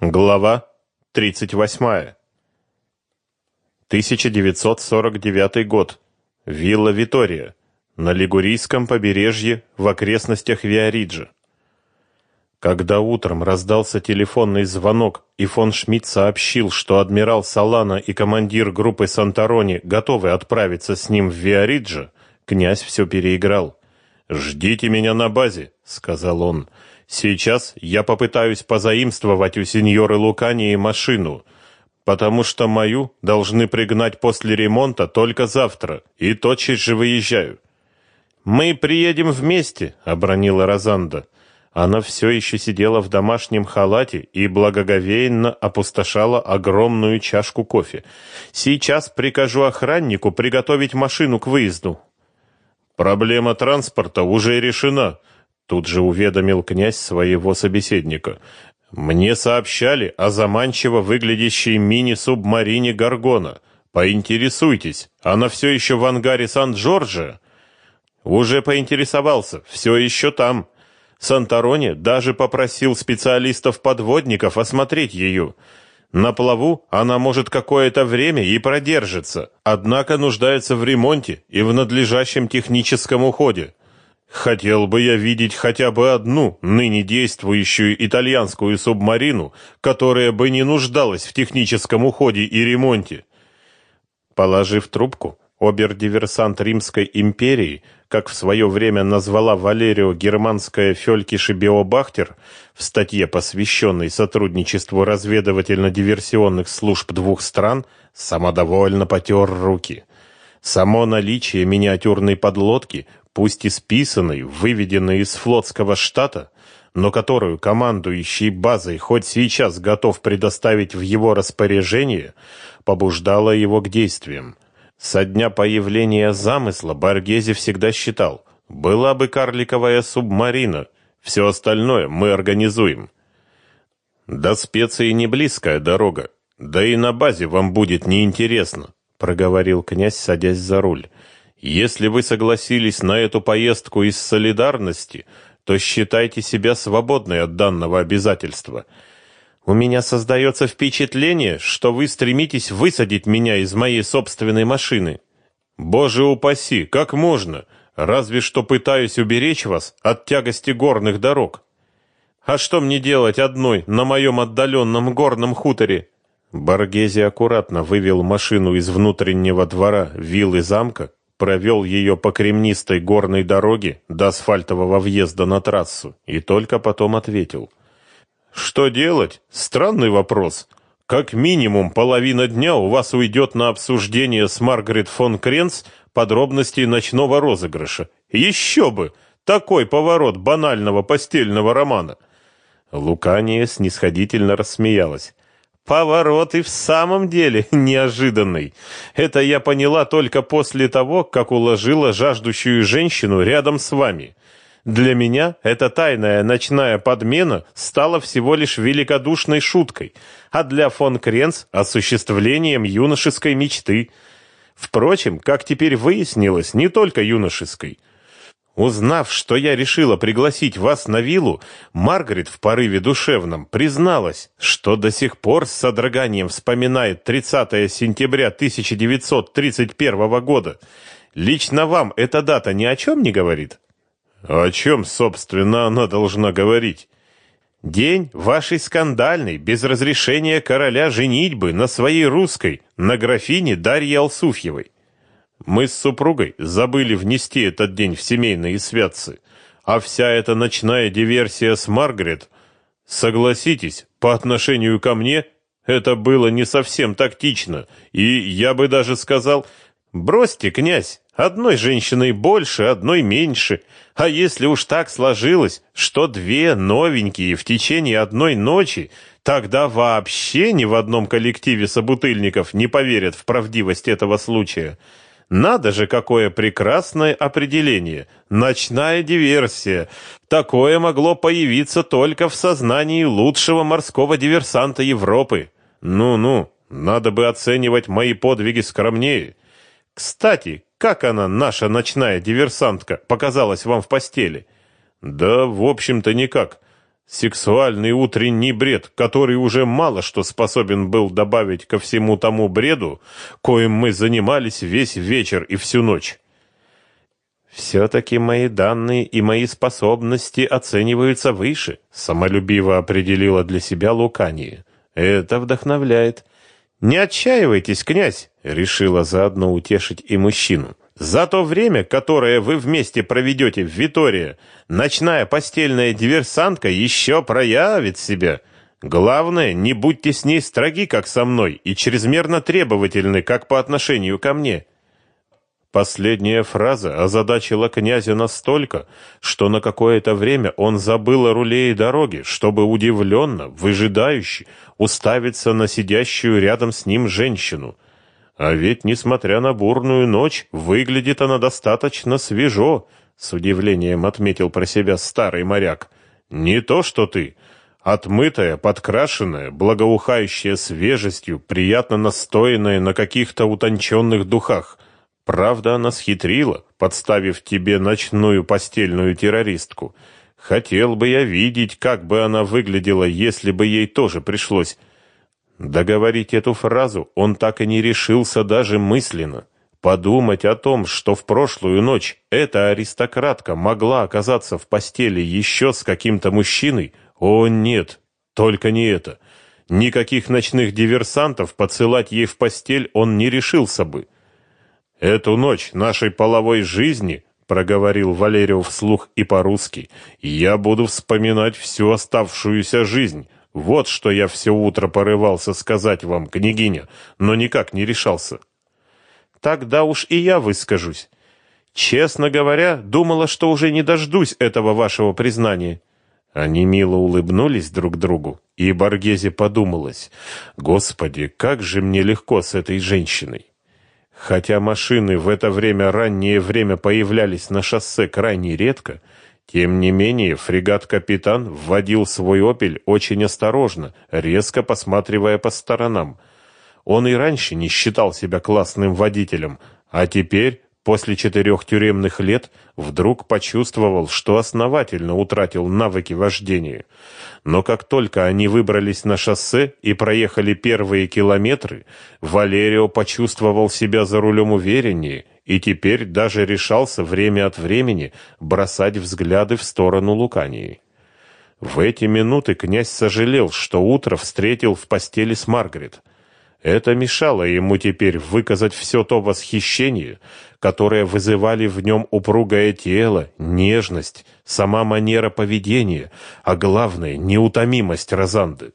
Глава 38. 1949 год. Вилла Витория. На Лигурийском побережье в окрестностях Виариджи. Когда утром раздался телефонный звонок, и фон Шмидт сообщил, что адмирал Салана и командир группы Санторони готовы отправиться с ним в Виариджи, князь все переиграл. «Ждите меня на базе», — сказал он. Сейчас я попытаюсь позаимствовать у сеньоры Лукании машину, потому что мою должны пригнать после ремонта только завтра, и тотчас же выезжаю. Мы приедем вместе, обронила Розанда. Она все еще сидела в домашнем халате и благоговейно опустошала огромную чашку кофе. Сейчас прикажу охраннику приготовить машину к выезду. Проблема транспорта уже решена, Тут же уведомил князь своего собеседника. Мне сообщали о заманчиво выглядящей мини-субмарине Гаргона. Поинтересуйтесь, она все еще в ангаре Сан-Джорджа? Уже поинтересовался, все еще там. Санторони даже попросил специалистов-подводников осмотреть ее. На плаву она может какое-то время и продержится, однако нуждается в ремонте и в надлежащем техническом уходе. Хотел бы я видеть хотя бы одну ныне действующую итальянскую субмарину, которая бы не нуждалась в техническом уходе и ремонте. Положив трубку, обер-диверсант Римской империи, как в свое время назвала Валерио германская Фелькиши Биобахтер в статье, посвященной сотрудничеству разведывательно-диверсионных служб двух стран, самодовольно потер руки. Само наличие миниатюрной подлодки пусть и списанной, выведенной из флотского штата, но которую командующий базой хоть сейчас готов предоставить в его распоряжение, побуждала его к действиям. Со дня появления замысла Баргези всегда считал, была бы карликовая субмарина, все остальное мы организуем. До специи не близкая дорога, да и на базе вам будет неинтересно, проговорил князь, садясь за руль. Если вы согласились на эту поездку из солидарности, то считайте себя свободной от данного обязательства. У меня создается впечатление, что вы стремитесь высадить меня из моей собственной машины. Боже упаси, как можно? Разве что пытаюсь уберечь вас от тягости горных дорог. А что мне делать одной на моем отдаленном горном хуторе? Баргези аккуратно вывел машину из внутреннего двора виллы замка провел ее по кремнистой горной дороге до асфальтового въезда на трассу и только потом ответил. «Что делать? Странный вопрос. Как минимум половина дня у вас уйдет на обсуждение с Маргарет фон Кренц подробностей ночного розыгрыша. Еще бы! Такой поворот банального постельного романа!» Лукания снисходительно рассмеялась. Поворот и в самом деле неожиданный. Это я поняла только после того, как уложила жаждущую женщину рядом с вами. Для меня эта тайная ночная подмена стала всего лишь великодушной шуткой, а для фон Кренц — осуществлением юношеской мечты. Впрочем, как теперь выяснилось, не только юношеской — Узнав, что я решила пригласить вас на виллу, Маргарет в порыве душевном призналась, что до сих пор с содроганием вспоминает 30 сентября 1931 года. Лично вам эта дата ни о чем не говорит? О чем, собственно, она должна говорить? День вашей скандальной, без разрешения короля женитьбы на своей русской, на графине Дарье Алсуфьевой. Мы с супругой забыли внести этот день в семейные святцы, а вся эта ночная диверсия с Маргарет, согласитесь, по отношению ко мне это было не совсем тактично, и я бы даже сказал, бросьте, князь, одной женщиной больше, одной меньше, а если уж так сложилось, что две новенькие в течение одной ночи, тогда вообще ни в одном коллективе собутыльников не поверят в правдивость этого случая. Надо же, какое прекрасное определение. Ночная диверсия. Такое могло появиться только в сознании лучшего морского диверсанта Европы. Ну-ну, надо бы оценивать мои подвиги скромнее. Кстати, как она, наша ночная диверсантка, показалась вам в постели? Да, в общем-то, никак. Сексуальный утренний бред, который уже мало что способен был добавить ко всему тому бреду, коим мы занимались весь вечер и всю ночь. «Все-таки мои данные и мои способности оцениваются выше», самолюбиво определила для себя Лукания. «Это вдохновляет». «Не отчаивайтесь, князь», — решила заодно утешить и мужчину. За то время, которое вы вместе проведете в Витории, ночная постельная диверсантка еще проявит себя. Главное, не будьте с ней строги, как со мной, и чрезмерно требовательны, как по отношению ко мне. Последняя фраза озадачила князя настолько, что на какое-то время он забыл о руле и дороге, чтобы удивленно, выжидающе уставиться на сидящую рядом с ним женщину — а ведь, несмотря на бурную ночь, выглядит она достаточно свежо, с удивлением отметил про себя старый моряк. Не то что ты, отмытая, подкрашенная, благоухающая свежестью, приятно настоянная на каких-то утонченных духах. Правда, она схитрила, подставив тебе ночную постельную террористку. Хотел бы я видеть, как бы она выглядела, если бы ей тоже пришлось Договорить эту фразу он так и не решился даже мысленно. Подумать о том, что в прошлую ночь эта аристократка могла оказаться в постели еще с каким-то мужчиной, о нет, только не это. Никаких ночных диверсантов поцелать ей в постель он не решился бы. Эту ночь нашей половой жизни, проговорил Валерио вслух и по-русски, я буду вспоминать всю оставшуюся жизнь вот что я все утро порывался сказать вам, княгиня, но никак не решался. Тогда уж и я выскажусь. Честно говоря, думала, что уже не дождусь этого вашего признания. Они мило улыбнулись друг другу, и Боргезе подумалось: "Господи, как же мне легко с этой женщиной". Хотя машины в это время раннее время появлялись на шоссе крайне редко, тем не менее, фрегат-капитан вводил свой «Опель» очень осторожно, резко посматривая по сторонам. Он и раньше не считал себя классным водителем, а теперь, после четырех тюремных лет, вдруг почувствовал, что основательно утратил навыки вождения. Но как только они выбрались на шоссе и проехали первые километры, Валерио почувствовал себя за рулем увереннее и теперь даже решался время от времени бросать взгляды в сторону Лукании. В эти минуты князь сожалел, что утро встретил в постели с Маргарет. Это мешало ему теперь выказать все то восхищение, которое вызывали в нем упругое тело, нежность, сама манера поведения, а главное, неутомимость Розанды.